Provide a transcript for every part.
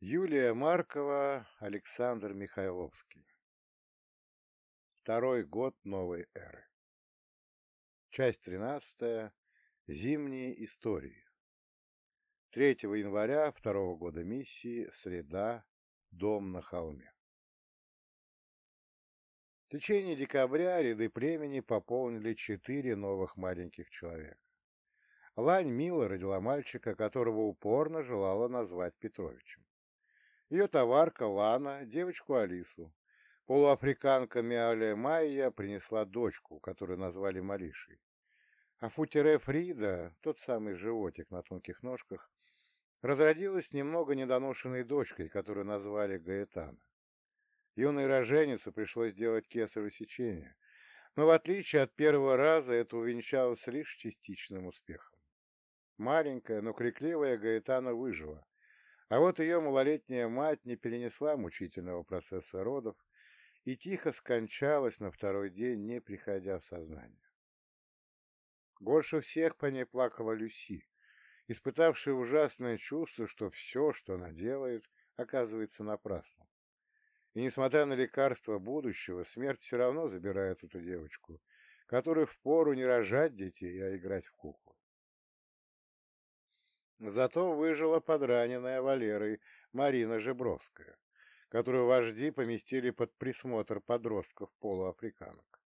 Юлия Маркова, Александр Михайловский. Второй год новой эры. Часть тринадцатая. Зимние истории. 3 января второго года миссии. Среда. Дом на холме. В течение декабря ряды племени пополнили четыре новых маленьких человека. Лань Мила родила мальчика, которого упорно желала назвать Петровичем. Ее товарка Лана – девочку Алису. Полуафриканка Миале Майя принесла дочку, которую назвали Малишей. А Футере Фрида, тот самый животик на тонких ножках, разродилась немного недоношенной дочкой, которую назвали Гаэтана. Юной роженице пришлось делать кесарево сечение, но в отличие от первого раза это увенчалось лишь частичным успехом. Маленькая, но крикливая Гаэтана выжила, а вот ее малолетняя мать не перенесла мучительного процесса родов и тихо скончалась на второй день, не приходя в сознание. Больше всех по ней плакала Люси, испытавшая ужасное чувство, что все, что она делает, оказывается напрасным. И несмотря на лекарства будущего, смерть все равно забирает эту девочку, которой впору не рожать детей, а играть в куклу. Зато выжила подраненная Валерой Марина Жебровская, которую вожди поместили под присмотр подростков полуафриканок.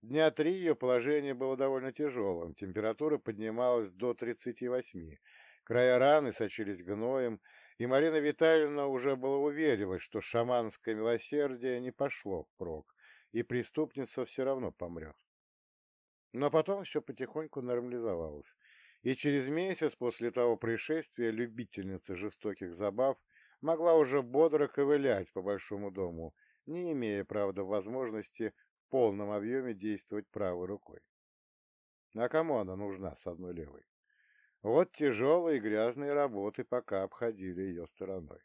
Дня три ее положение было довольно тяжелым, температура поднималась до 38, края раны сочились гноем, и Марина Витальевна уже была уверилась, что шаманское милосердие не пошло впрок, и преступница все равно помрет. Но потом все потихоньку нормализовалось, и через месяц после того происшествия любительница жестоких забав могла уже бодро ковылять по большому дому, не имея, правда, возможности в полном объеме действовать правой рукой. А кому она нужна с одной левой? Вот тяжелые и грязные работы пока обходили ее стороной.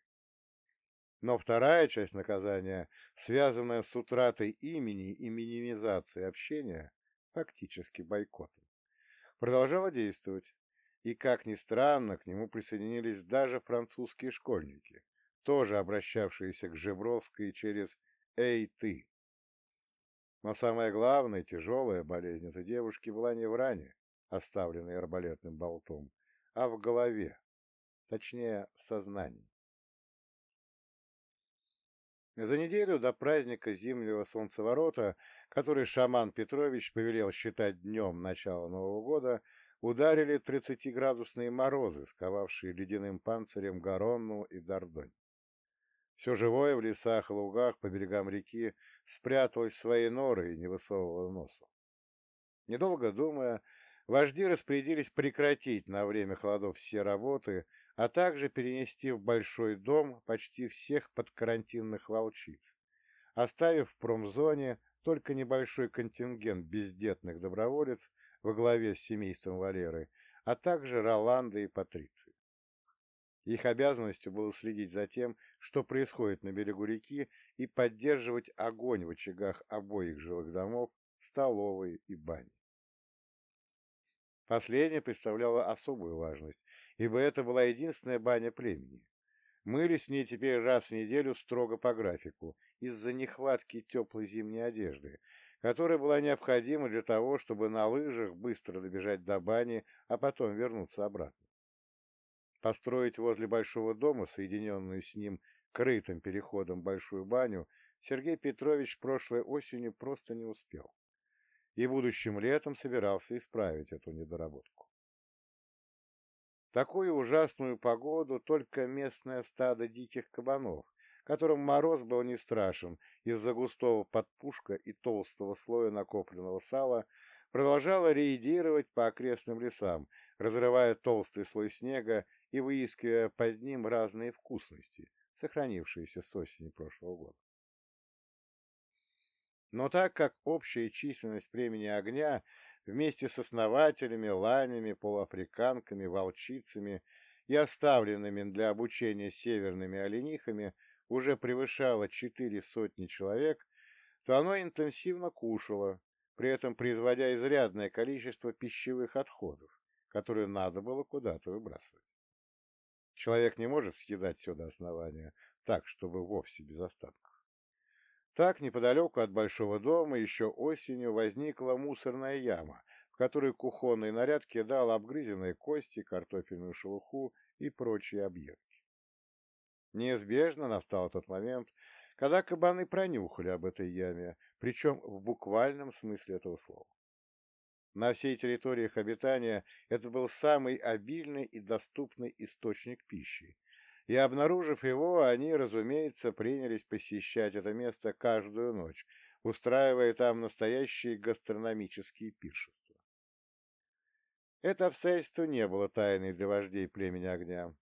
Но вторая часть наказания, связанная с утратой имени и минимизацией общения, фактически бойкотом, продолжало действовать, и, как ни странно, к нему присоединились даже французские школьники, тоже обращавшиеся к Жебровской через «Эй, ты!». Но самая главная, тяжелая болезнь этой девушки была не в ране, оставленной арбалетным болтом, а в голове, точнее, в сознании. За неделю до праздника зимнего солнцеворота, который шаман Петрович повелел считать днем начала Нового года, ударили тридцатиградусные морозы, сковавшие ледяным панцирем Гаронну и Дардонь. Все живое в лесах и лугах по берегам реки спряталось в свои норы и не высовывало носа. Недолго думая, вожди распорядились прекратить на время холодов все работы, а также перенести в большой дом почти всех подкарантинных волчиц, оставив в промзоне только небольшой контингент бездетных доброволец во главе с семейством Валеры, а также Роланда и Патриции. Их обязанностью было следить за тем, что происходит на берегу реки, и поддерживать огонь в очагах обоих жилых домов, столовой и бани. Последняя представляла особую важность, ибо это была единственная баня племени. Мылись в ней теперь раз в неделю строго по графику, из-за нехватки теплой зимней одежды, которая была необходима для того, чтобы на лыжах быстро добежать до бани, а потом вернуться обратно. Построить возле большого дома, соединенную с ним крытым переходом большую баню, Сергей Петрович прошлой осенью просто не успел и будущим летом собирался исправить эту недоработку. Такую ужасную погоду только местное стадо диких кабанов, которым мороз был не страшен из-за густого подпушка и толстого слоя накопленного сала, продолжало рейдировать по окрестным лесам, разрывая толстый слой снега и выискивая под ним разные вкусности, сохранившиеся с осени прошлого года. Но так как общая численность племени огня вместе с основателями, ланями, полуафриканками, волчицами и оставленными для обучения северными оленихами уже превышала четыре сотни человек, то оно интенсивно кушало, при этом производя изрядное количество пищевых отходов, которые надо было куда-то выбрасывать. Человек не может съедать все до основания, так, чтобы вовсе без остатков. Так, неподалеку от большого дома еще осенью возникла мусорная яма, в которую кухонный наряд кидал обгрызенные кости, картофельную шелуху и прочие объедки. Неизбежно настал тот момент, когда кабаны пронюхали об этой яме, причем в буквальном смысле этого слова. На всей территории их обитания это был самый обильный и доступный источник пищи, и, обнаружив его, они, разумеется, принялись посещать это место каждую ночь, устраивая там настоящие гастрономические пиршества. Это обстоятельство не было тайной для вождей племени огня,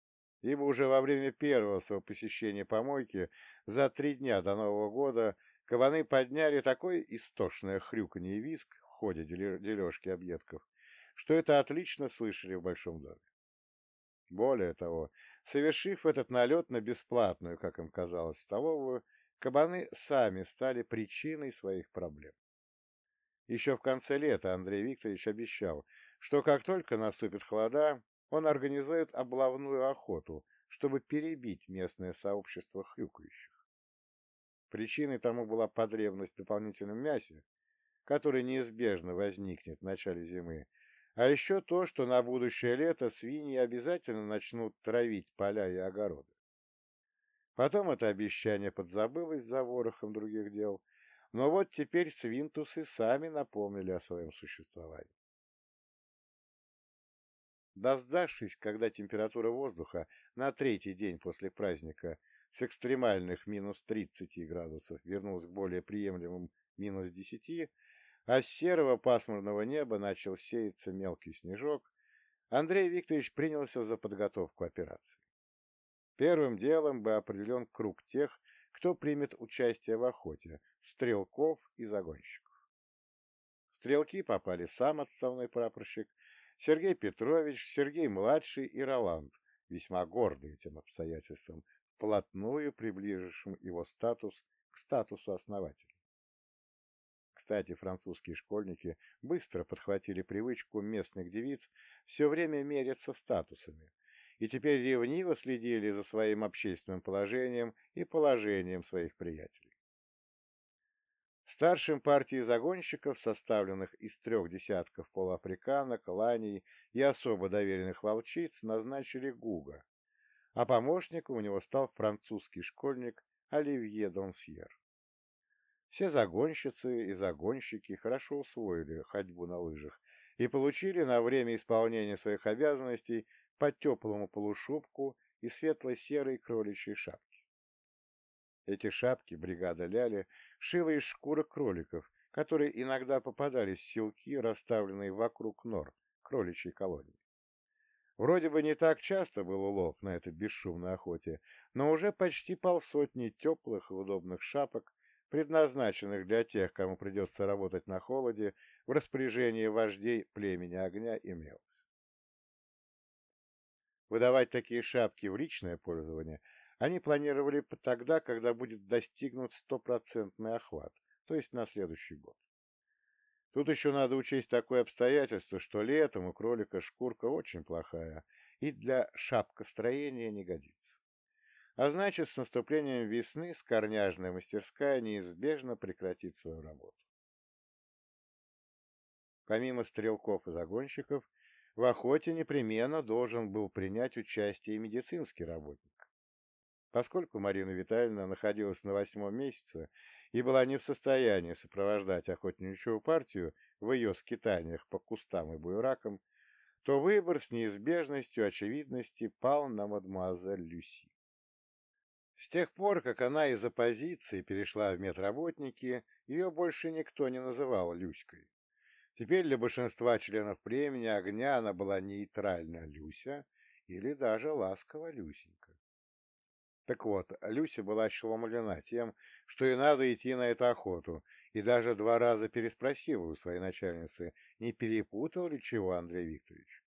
ибо уже во время первого своего посещения помойки за три дня до Нового года кабаны подняли такое истошное хрюканье и виск в ходе дележки объедков, что это отлично слышали в Большом доме. Более того, Совершив этот налет на бесплатную, как им казалось, столовую, кабаны сами стали причиной своих проблем. Еще в конце лета Андрей Викторович обещал, что как только наступит холода, он организует облавную охоту, чтобы перебить местное сообщество хрюкающих. Причиной тому была потребность в дополнительном мясе, который неизбежно возникнет в начале зимы, а еще то, что на будущее лето свиньи обязательно начнут травить поля и огороды. Потом это обещание подзабылось за ворохом других дел, но вот теперь свинтусы сами напомнили о своем существовании. Дождавшись, когда температура воздуха на третий день после праздника с экстремальных минус 30 градусов вернулась к более приемлемым минус 10, а с серого пасмурного неба начал сеяться мелкий снежок, Андрей Викторович принялся за подготовку операции. Первым делом бы определен круг тех, кто примет участие в охоте, стрелков и загонщиков. Стрелки попали сам отставной прапорщик, Сергей Петрович, Сергей-младший и Роланд, весьма гордый этим обстоятельством, вплотную приближившим его статус к статусу основателя. Кстати, французские школьники быстро подхватили привычку местных девиц все время меряться статусами, и теперь ревниво следили за своим общественным положением и положением своих приятелей. Старшим партии загонщиков, составленных из трех десятков полуафриканок, ланей и особо доверенных волчиц, назначили Гуга, а помощником у него стал французский школьник Оливье Донсьер. Все загонщицы и загонщики хорошо усвоили ходьбу на лыжах и получили на время исполнения своих обязанностей по теплому полушубку и светло-серой кроличьей шапки. Эти шапки бригада Ляли шила из шкурок кроликов, которые иногда попадались в селки, расставленные вокруг нор кроличьей колонии. Вроде бы не так часто был улов на этой бесшумной охоте, но уже почти полсотни теплых и удобных шапок предназначенных для тех, кому придется работать на холоде, в распоряжении вождей племени огня имелось. Выдавать такие шапки в личное пользование они планировали тогда, когда будет достигнут стопроцентный охват, то есть на следующий год. Тут еще надо учесть такое обстоятельство, что летом у кролика шкурка очень плохая и для шапкостроения не годится. А значит, с наступлением весны скорняжная мастерская неизбежно прекратит свою работу. Помимо стрелков и загонщиков, в охоте непременно должен был принять участие и медицинский работник. Поскольку Марина Витальевна находилась на восьмом месяце и была не в состоянии сопровождать охотничью партию в ее скитаниях по кустам и буеракам, то выбор с неизбежностью очевидности пал на мадемуазель Люси. С тех пор, как она из оппозиции перешла в медработники, ее больше никто не называл Люськой. Теперь для большинства членов племени огня она была нейтральна Люся или даже ласково Люсенька. Так вот, Люся была ошеломлена тем, что ей надо идти на эту охоту, и даже два раза переспросила у своей начальницы, не перепутал ли чего Андрей Викторович.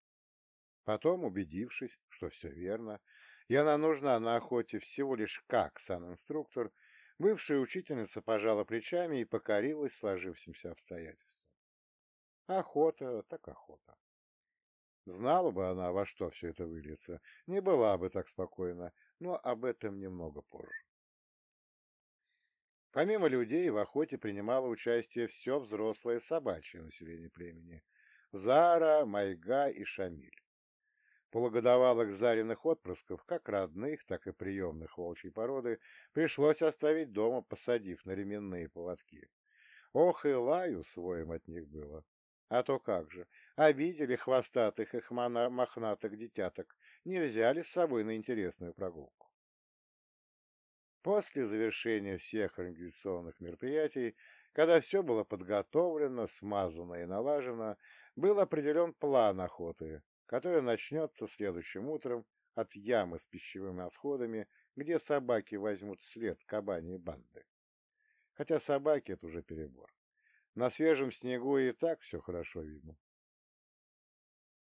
Потом, убедившись, что все верно, и она нужна на охоте всего лишь как сан-инструктор, бывшая учительница пожала плечами и покорилась сложившимся обстоятельствам. Охота так охота. Знала бы она, во что все это выльется, не была бы так спокойна, но об этом немного позже. Помимо людей в охоте принимало участие все взрослое собачье население племени – Зара, Майга и Шамиль. Полугодовалых Зариных отпрысков, как родных, так и приемных волчьей породы, пришлось оставить дома, посадив на ременные поводки. Ох и лаю своим от них было. А то как же, обидели хвостатых и мохнатых детяток, не взяли с собой на интересную прогулку. После завершения всех организационных мероприятий, когда все было подготовлено, смазано и налажено, был определен план охоты, который начнется следующим утром от ямы с пищевыми отходами, где собаки возьмут след кабани банды. Хотя собаки — это уже перебор. На свежем снегу и так все хорошо видно.